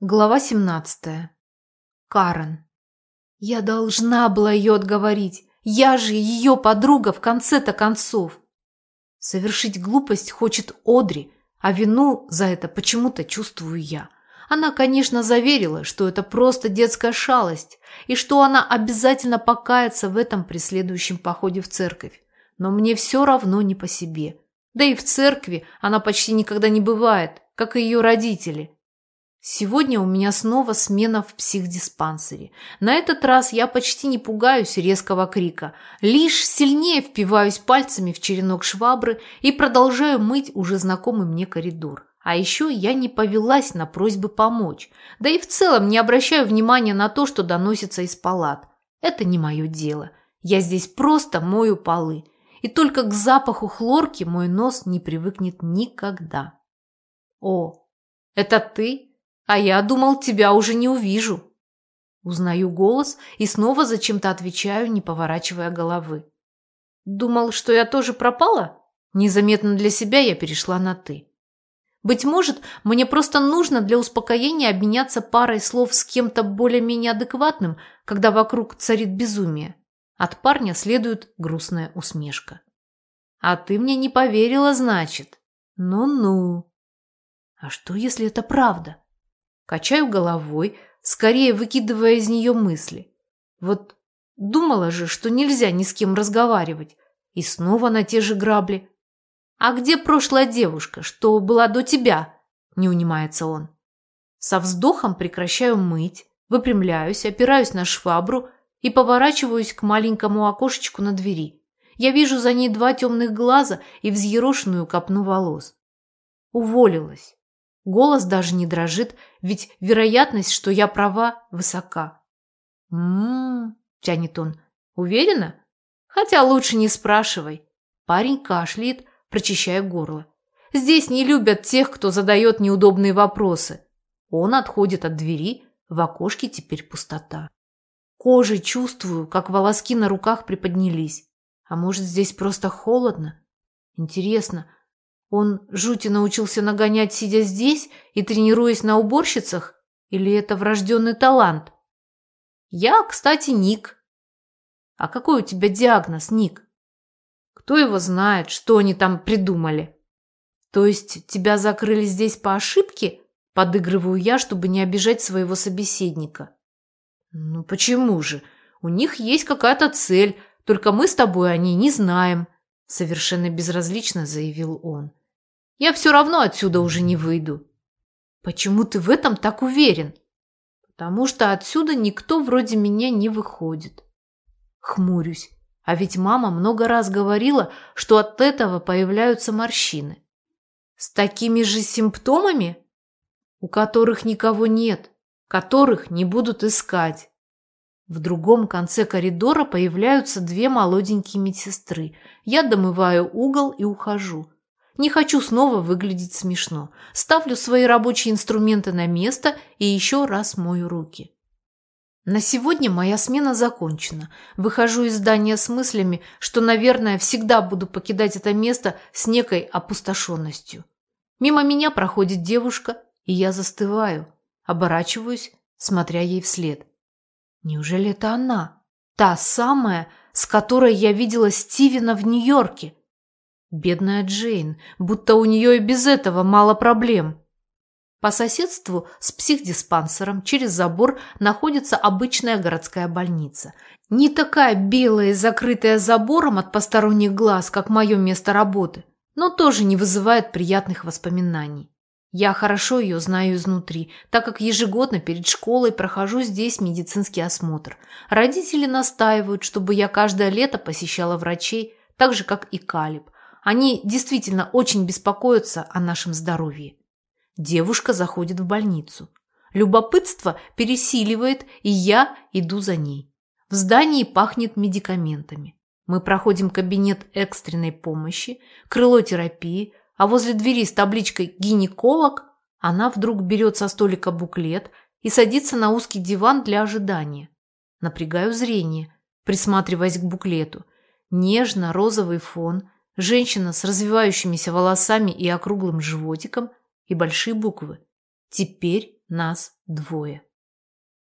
Глава 17. Карен. Я должна была ее отговорить. Я же ее подруга в конце-то концов. Совершить глупость хочет Одри, а вину за это почему-то чувствую я. Она, конечно, заверила, что это просто детская шалость, и что она обязательно покается в этом при следующем походе в церковь. Но мне все равно не по себе. Да и в церкви она почти никогда не бывает, как и ее родители – Сегодня у меня снова смена в психдиспансере. На этот раз я почти не пугаюсь резкого крика, лишь сильнее впиваюсь пальцами в черенок швабры и продолжаю мыть уже знакомый мне коридор. А еще я не повелась на просьбы помочь, да и в целом не обращаю внимания на то, что доносится из палат. Это не мое дело. Я здесь просто мою полы. И только к запаху хлорки мой нос не привыкнет никогда. О, это ты? А я думал, тебя уже не увижу. Узнаю голос и снова зачем-то отвечаю, не поворачивая головы. Думал, что я тоже пропала? Незаметно для себя я перешла на «ты». Быть может, мне просто нужно для успокоения обменяться парой слов с кем-то более-менее адекватным, когда вокруг царит безумие. От парня следует грустная усмешка. «А ты мне не поверила, значит? Ну-ну». «А что, если это правда?» Качаю головой, скорее выкидывая из нее мысли. Вот думала же, что нельзя ни с кем разговаривать. И снова на те же грабли. «А где прошлая девушка, что была до тебя?» – не унимается он. Со вздохом прекращаю мыть, выпрямляюсь, опираюсь на швабру и поворачиваюсь к маленькому окошечку на двери. Я вижу за ней два темных глаза и взъерошенную копну волос. Уволилась. Голос даже не дрожит, ведь вероятность, что я права, высока. «М-м-м», тянет он. «Уверена? Хотя лучше не спрашивай». Парень кашляет, прочищая горло. «Здесь не любят тех, кто задает неудобные вопросы». Он отходит от двери, в окошке теперь пустота. Кожей чувствую, как волоски на руках приподнялись. А может, здесь просто холодно? Интересно, он жути научился нагонять, сидя здесь и тренируясь на уборщицах? Или это врожденный талант? Я, кстати, Ник. А какой у тебя диагноз, Ник? Кто его знает, что они там придумали? То есть тебя закрыли здесь по ошибке? Подыгрываю я, чтобы не обижать своего собеседника. Ну почему же? У них есть какая-то цель, только мы с тобой о ней не знаем. Совершенно безразлично заявил он. Я все равно отсюда уже не выйду. Почему ты в этом так уверен? Потому что отсюда никто вроде меня не выходит. Хмурюсь. А ведь мама много раз говорила, что от этого появляются морщины. С такими же симптомами? У которых никого нет, которых не будут искать. В другом конце коридора появляются две молоденькие медсестры. Я домываю угол и ухожу. Не хочу снова выглядеть смешно. Ставлю свои рабочие инструменты на место и еще раз мою руки. На сегодня моя смена закончена. Выхожу из здания с мыслями, что, наверное, всегда буду покидать это место с некой опустошенностью. Мимо меня проходит девушка, и я застываю, оборачиваюсь, смотря ей вслед. Неужели это она? Та самая, с которой я видела Стивена в Нью-Йорке? Бедная Джейн, будто у нее и без этого мало проблем. По соседству с психдиспансером через забор находится обычная городская больница. Не такая белая и закрытая забором от посторонних глаз, как мое место работы, но тоже не вызывает приятных воспоминаний. Я хорошо ее знаю изнутри, так как ежегодно перед школой прохожу здесь медицинский осмотр. Родители настаивают, чтобы я каждое лето посещала врачей, так же, как и Калиб. Они действительно очень беспокоятся о нашем здоровье. Девушка заходит в больницу. Любопытство пересиливает, и я иду за ней. В здании пахнет медикаментами. Мы проходим кабинет экстренной помощи, крыло терапии, а возле двери с табличкой «Гинеколог» она вдруг берет со столика буклет и садится на узкий диван для ожидания. Напрягаю зрение, присматриваясь к буклету. Нежно-розовый фон, женщина с развивающимися волосами и округлым животиком и большие буквы. Теперь нас двое.